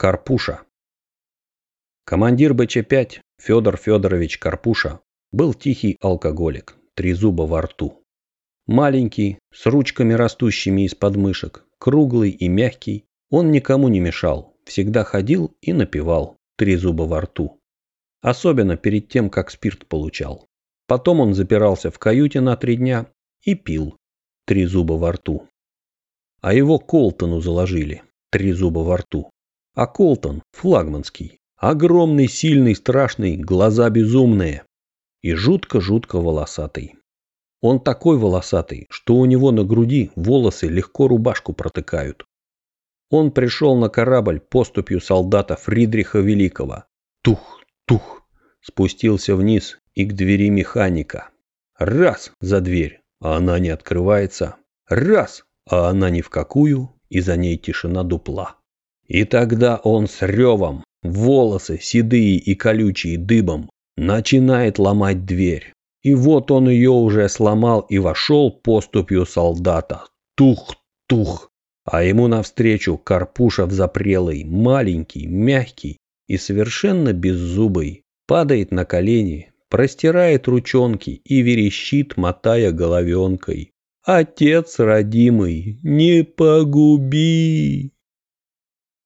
Карпуша. Командир БЧ-5 Федор Федорович Карпуша был тихий алкоголик, три зуба во рту. Маленький, с ручками растущими из подмышек, круглый и мягкий, он никому не мешал, всегда ходил и напевал, три зуба во рту. Особенно перед тем, как спирт получал. Потом он запирался в каюте на три дня и пил, три зуба во рту. А его Колтону заложили, три зуба во рту. А Колтон, флагманский, огромный, сильный, страшный, глаза безумные. И жутко-жутко волосатый. Он такой волосатый, что у него на груди волосы легко рубашку протыкают. Он пришел на корабль поступью солдата Фридриха Великого. Тух, тух, спустился вниз и к двери механика. Раз за дверь, а она не открывается. Раз, а она ни в какую, и за ней тишина дупла. И тогда он с ревом, волосы седые и колючие дыбом, начинает ломать дверь. И вот он ее уже сломал и вошел поступью солдата. Тух-тух. А ему навстречу Карпуша запрелый, маленький, мягкий и совершенно беззубый, падает на колени, простирает ручонки и верещит, мотая головенкой. «Отец родимый, не погуби!»